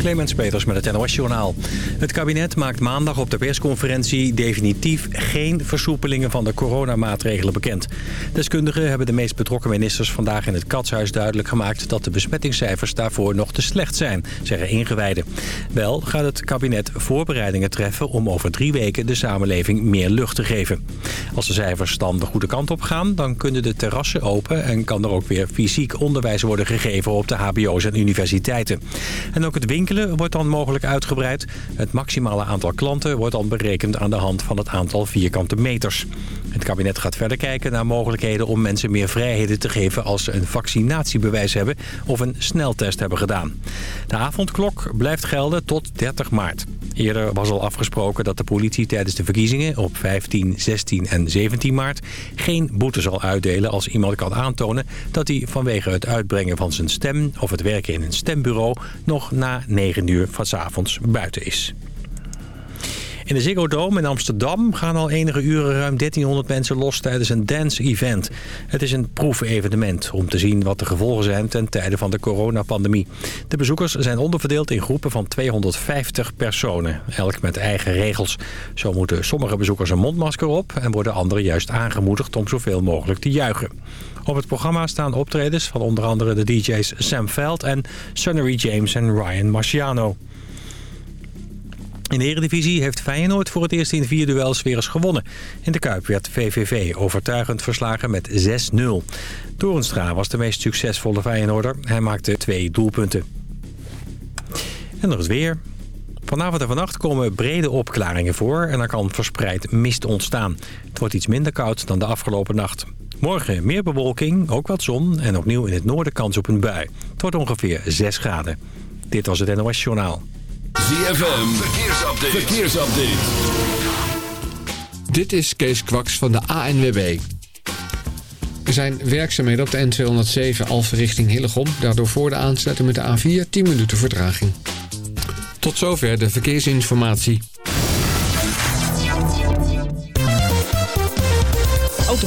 Clemens Peters met het NOS Journaal. Het kabinet maakt maandag op de persconferentie definitief geen versoepelingen van de coronamaatregelen bekend. Deskundigen hebben de meest betrokken ministers vandaag in het Katshuis duidelijk gemaakt dat de besmettingscijfers daarvoor nog te slecht zijn, zeggen ingewijden. Wel gaat het kabinet voorbereidingen treffen om over drie weken de samenleving meer lucht te geven. Als de cijfers dan de goede kant op gaan, dan kunnen de terrassen open en kan er ook weer fysiek onderwijs worden gegeven op de hbo's en universiteiten. En ook het winkelen wordt dan mogelijk uitgebreid. Het maximale aantal klanten wordt dan berekend aan de hand van het aantal vierkante meters. Het kabinet gaat verder kijken naar mogelijkheden om mensen meer vrijheden te geven als ze een vaccinatiebewijs hebben of een sneltest hebben gedaan. De avondklok blijft gelden tot 30 maart. Eerder was al afgesproken dat de politie tijdens de verkiezingen op 15, 16 en 17 maart geen boete zal uitdelen als iemand kan aantonen dat hij vanwege het uitbrengen van zijn stem of het werken in een stembureau nog na 9 uur van avonds buiten is. In de Ziggo Dome in Amsterdam gaan al enige uren ruim 1300 mensen los tijdens een dance-event. Het is een proefevenement om te zien wat de gevolgen zijn ten tijde van de coronapandemie. De bezoekers zijn onderverdeeld in groepen van 250 personen, elk met eigen regels. Zo moeten sommige bezoekers een mondmasker op en worden anderen juist aangemoedigd om zoveel mogelijk te juichen. Op het programma staan optredens van onder andere de DJ's Sam Veld en Sunnery James en Ryan Marciano. In de Eredivisie heeft Feyenoord voor het eerst in vier duels weer eens gewonnen. In de Kuip werd VVV overtuigend verslagen met 6-0. Torenstra was de meest succesvolle Feyenoorder. Hij maakte twee doelpunten. En nog het weer. Vanavond en vannacht komen brede opklaringen voor en er kan verspreid mist ontstaan. Het wordt iets minder koud dan de afgelopen nacht. Morgen meer bewolking, ook wat zon en opnieuw in het noorden kans op een bui. Het wordt ongeveer 6 graden. Dit was het NOS Journaal. ZFM, verkeersupdate. verkeersupdate. Dit is Kees Kwaks van de ANWB. Er zijn werkzaamheden op de N207 Alphen richting Hillegom. Daardoor voor de aansluiting met de A4 10 minuten vertraging. Tot zover de verkeersinformatie.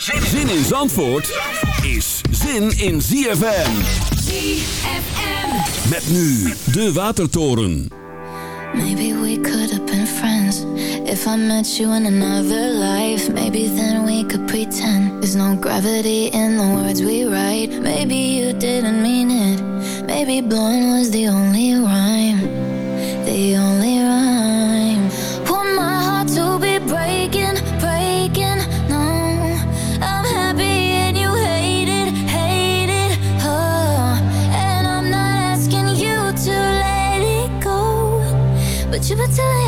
Zin in Zandvoort is zin in ZFM. ZFM. Met nu de Watertoren. Maybe we could have been friends if I met you in another life. Maybe then we could pretend there's no gravity in the words we write. Maybe you didn't mean it. Maybe blowing was the only rhyme. The only 是不是？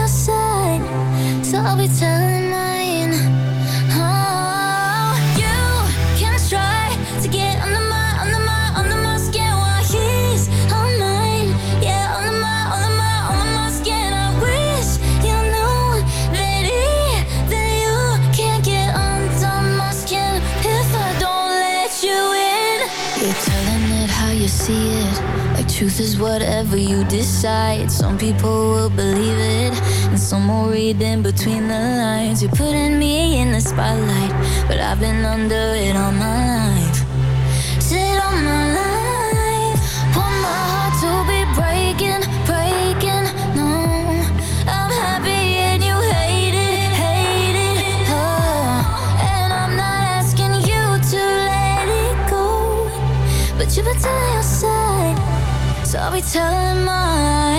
truth is whatever you decide. Some people will believe it, and some will read in between the lines. You're putting me in the spotlight, but I've been under it all my life. Sit on my life, want my heart to be breaking, breaking. No, I'm happy and you hate it, hate it. Oh, and I'm not asking you to let it go, but you pretend. So I'll be telling my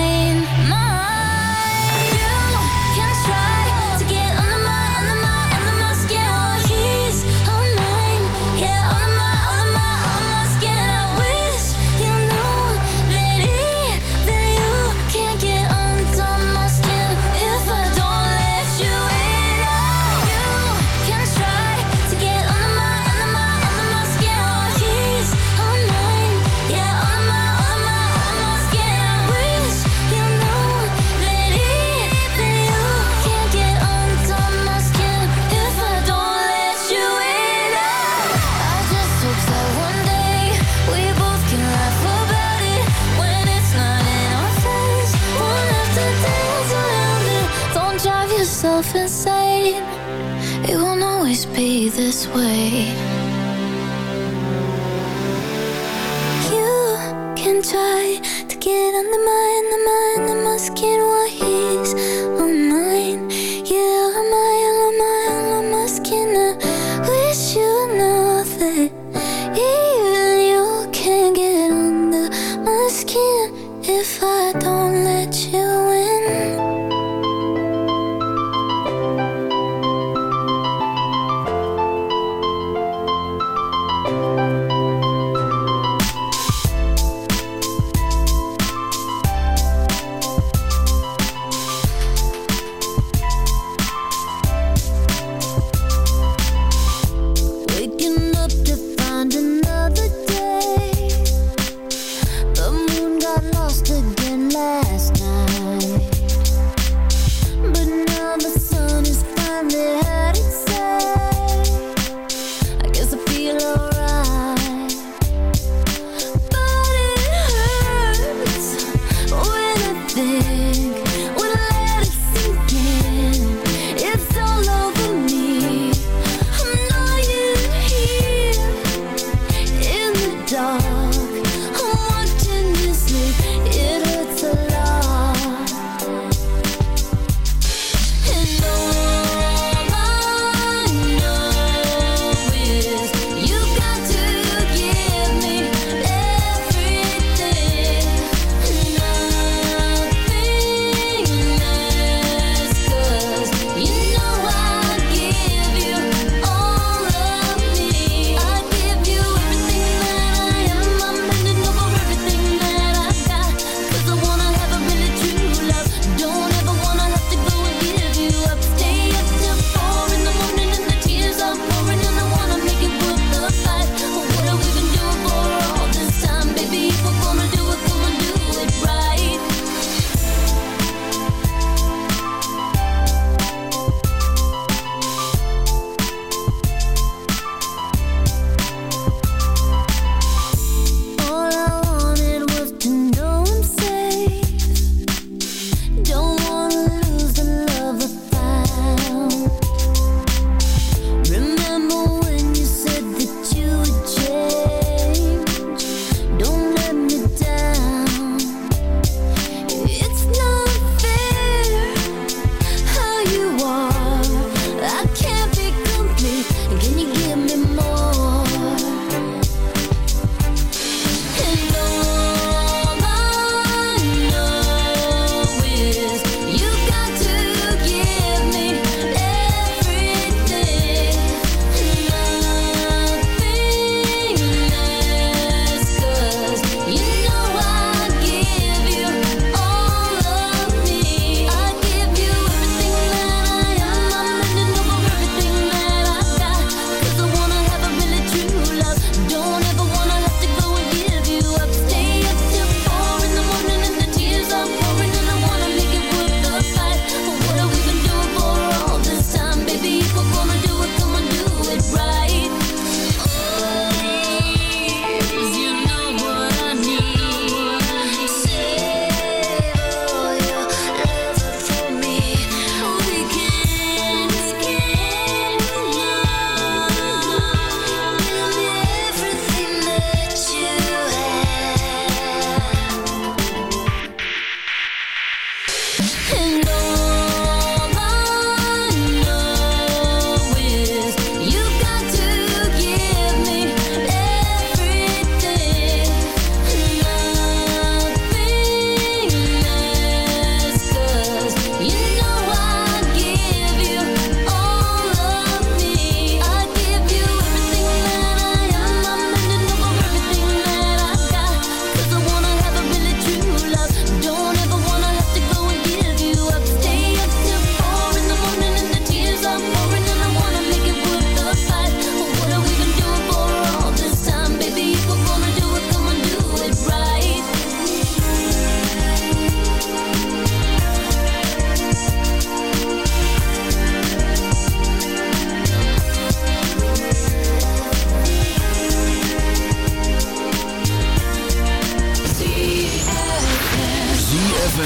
clear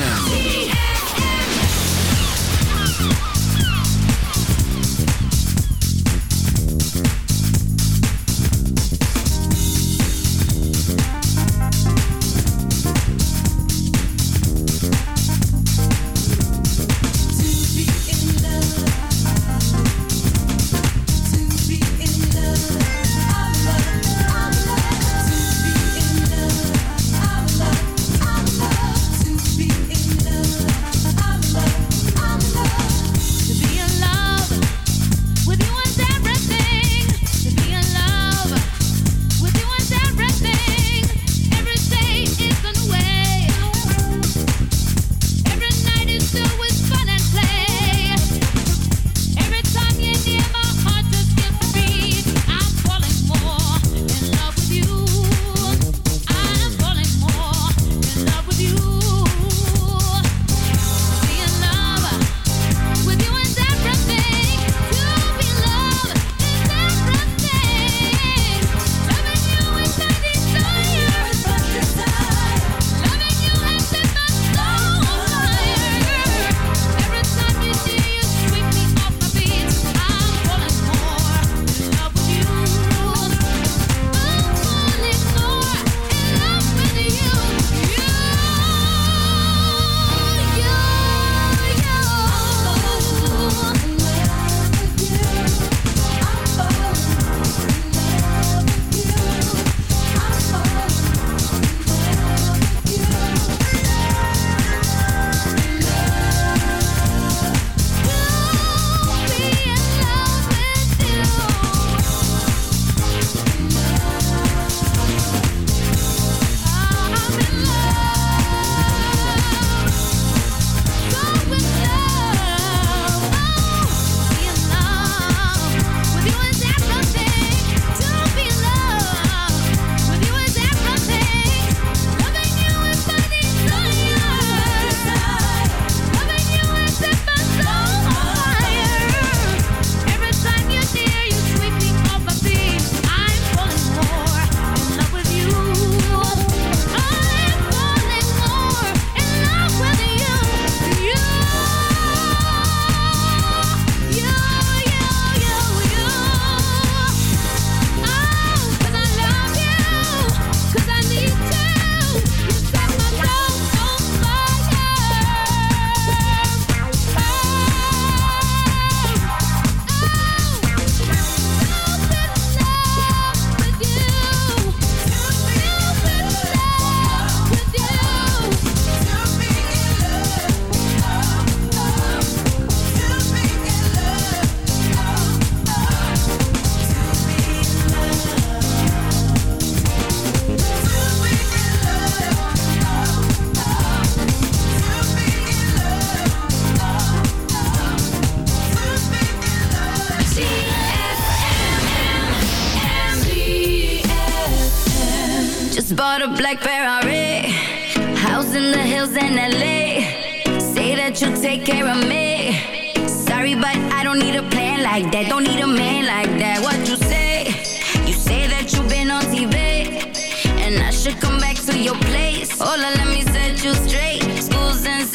ZFM.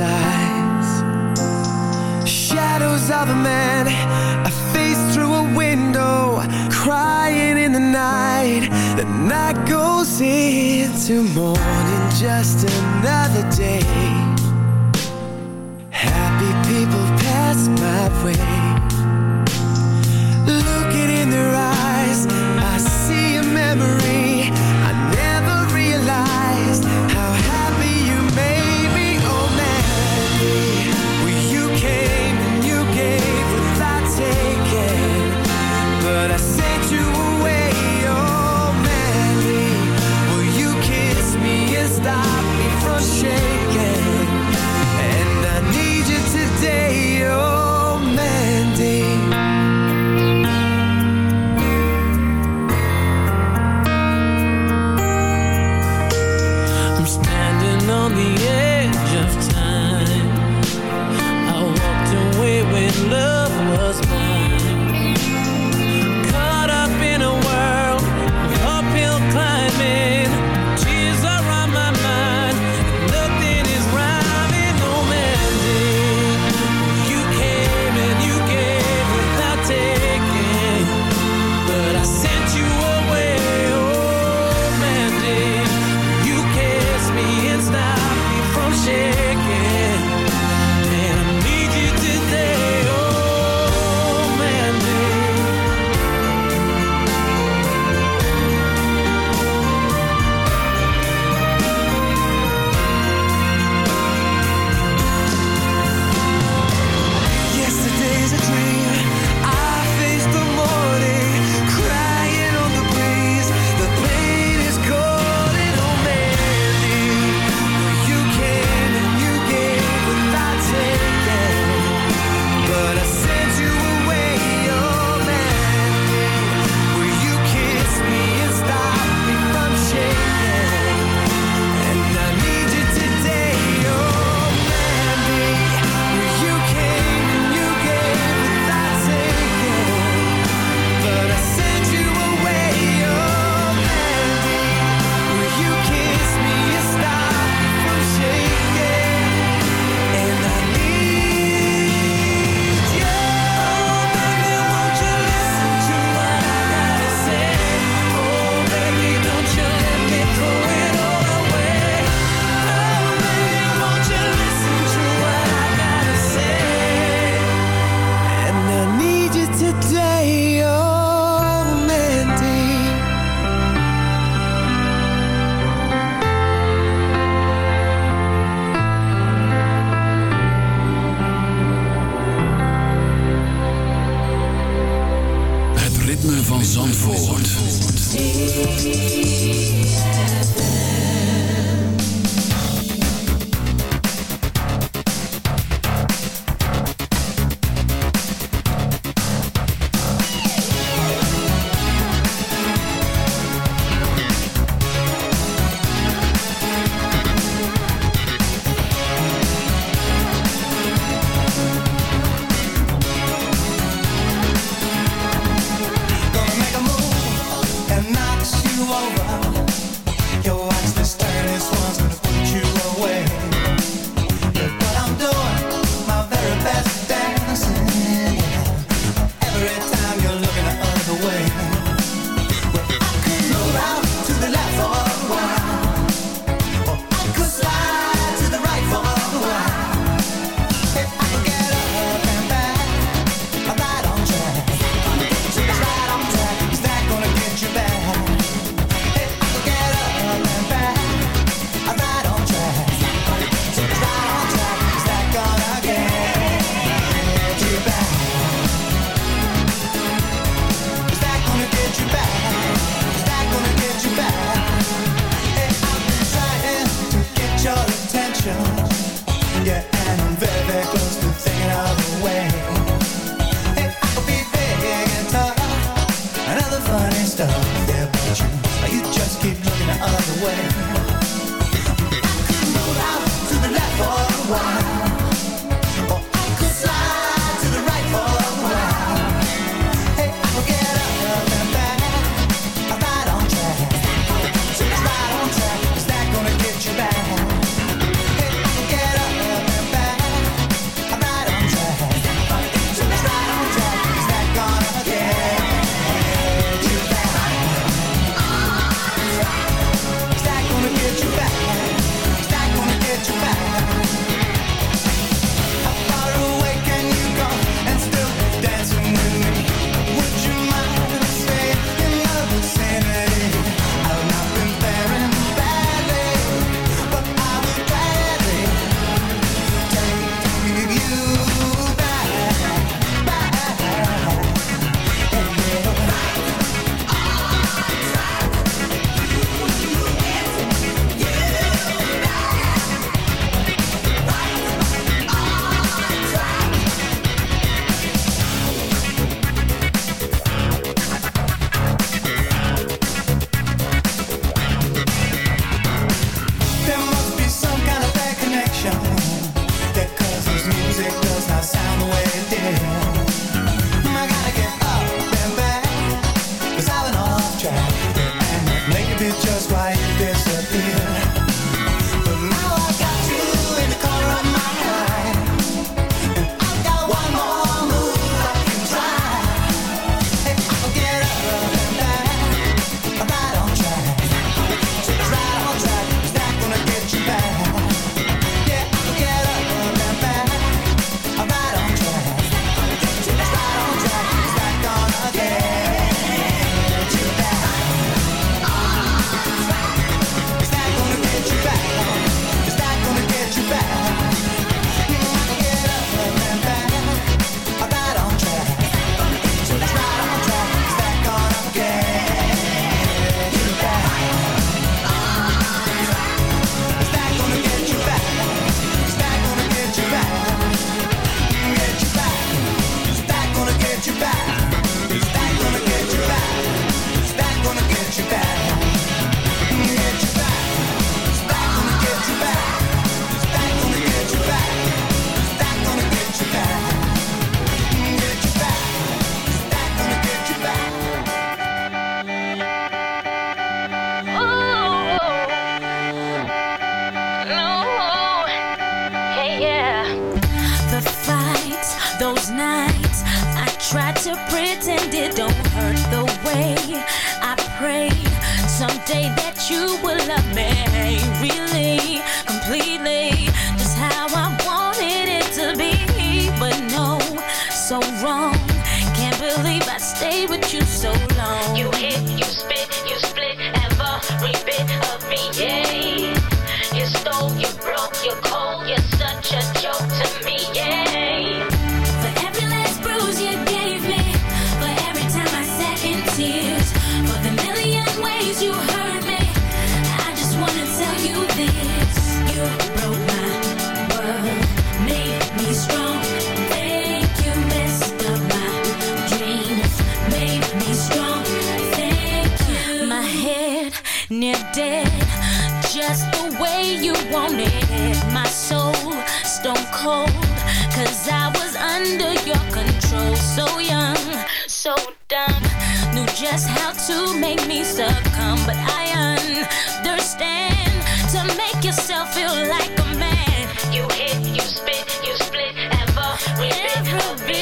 ice. Shadows of a man, a face through a window, crying in the night. The night goes into morning, just another day. Happy people pass my way. you wanted my soul stone cold Cause I was under your control. So young, so dumb Knew just how to make me succumb. But I understand To make yourself feel like a man. You hit, you spit, you split ever, ever be.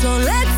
So let's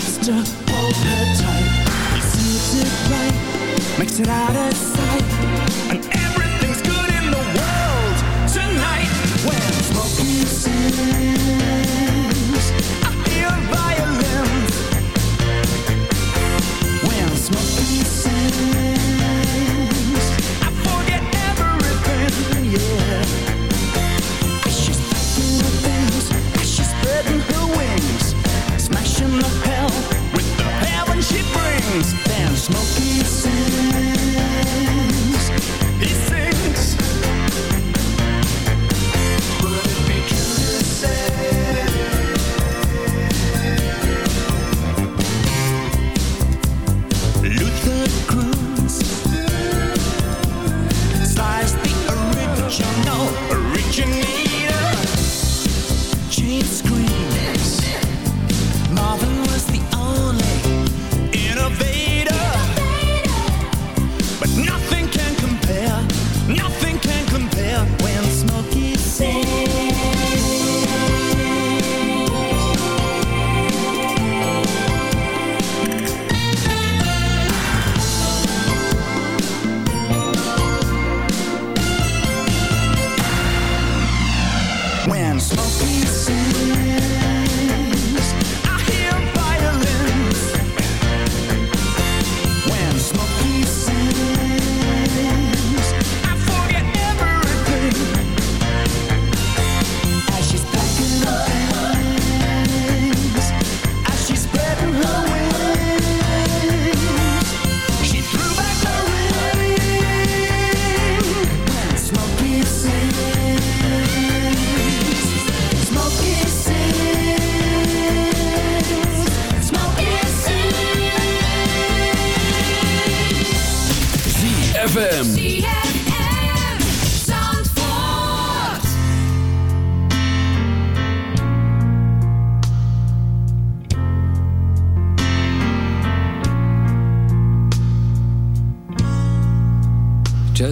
to hold her tight. He sees it right, makes it out of sight, and everything's good in the world tonight. When Smokey sings, I hear violins. When Smokey sings, I forget everything, yeah. As she's packing her things, as she's spreading her wings, smashing the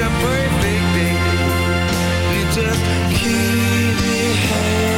A perfect day. You just keep me hanging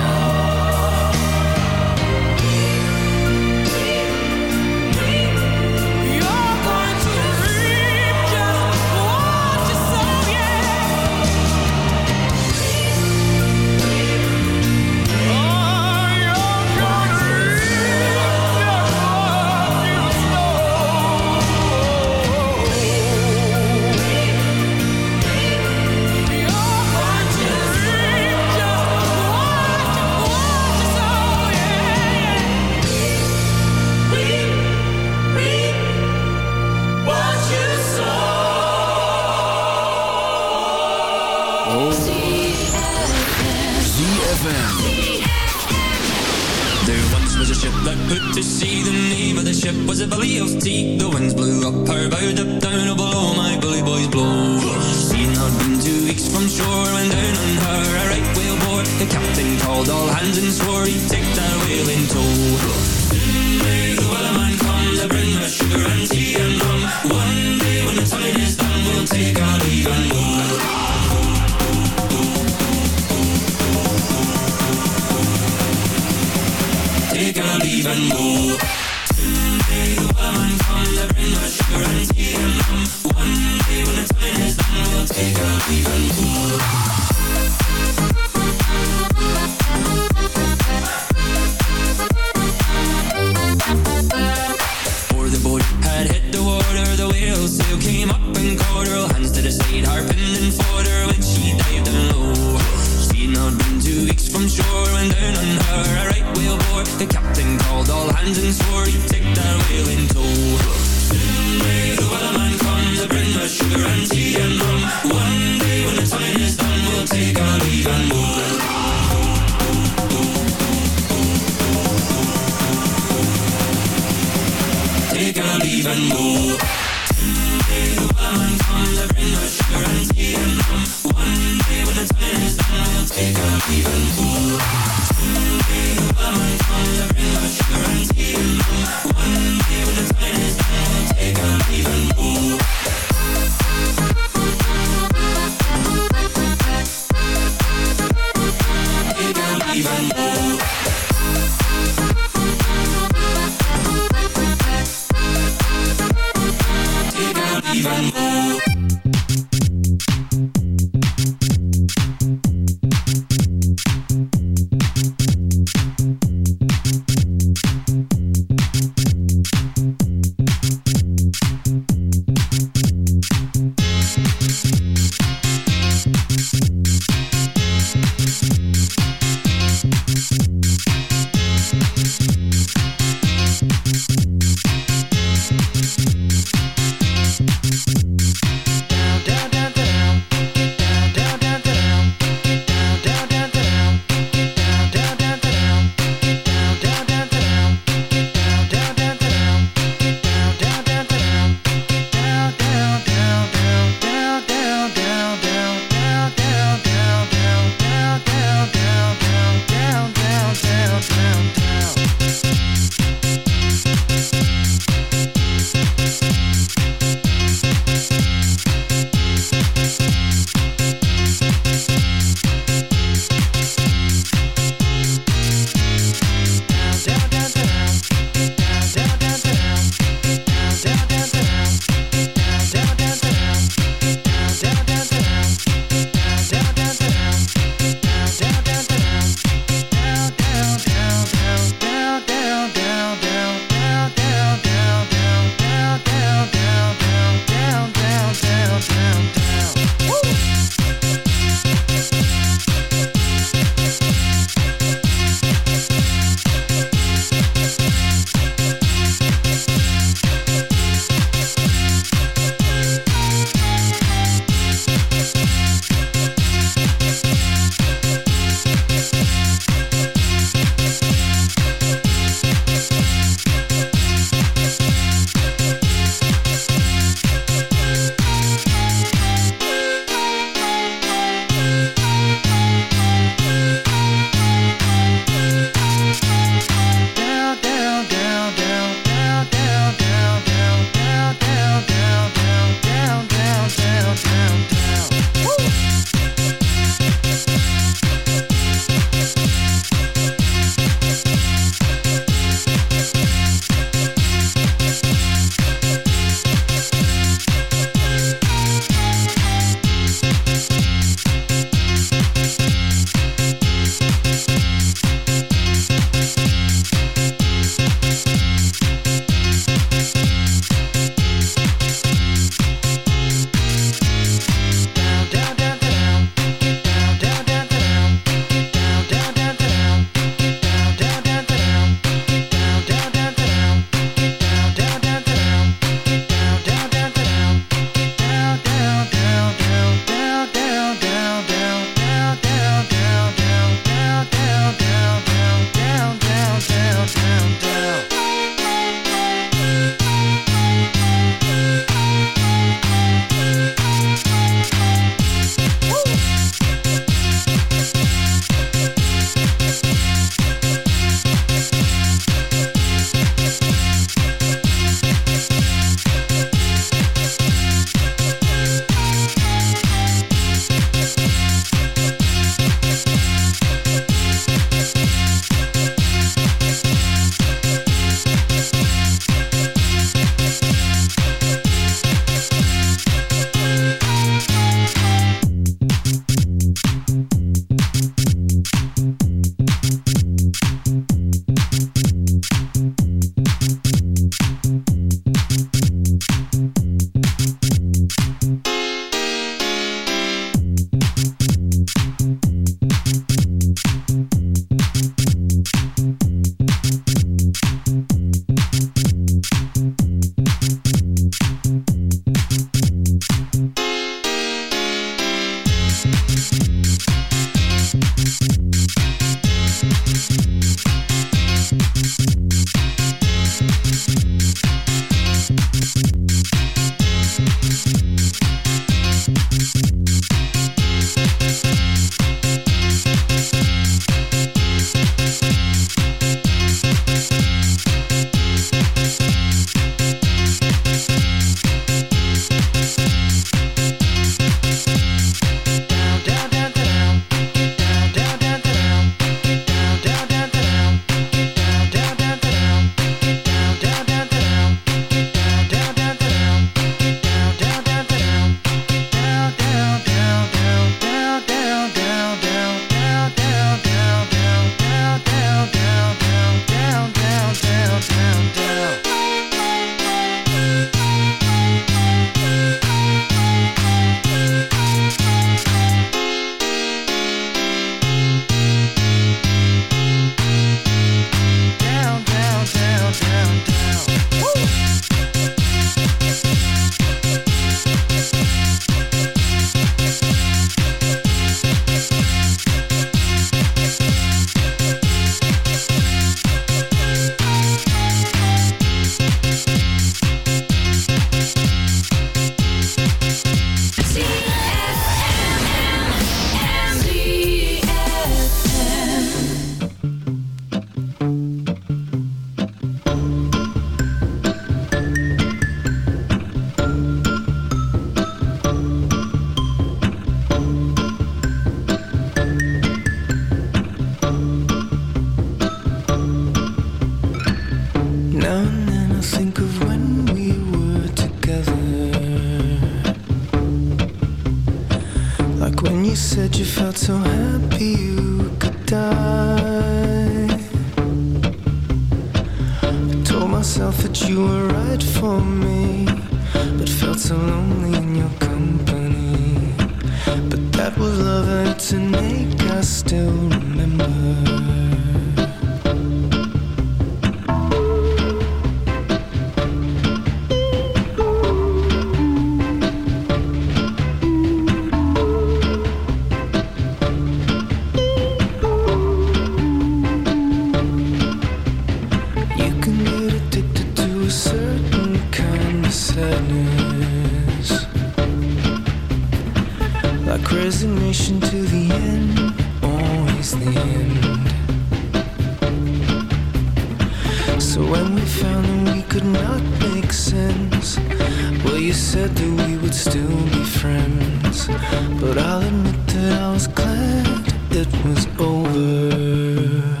But I'll admit that I was glad it was over.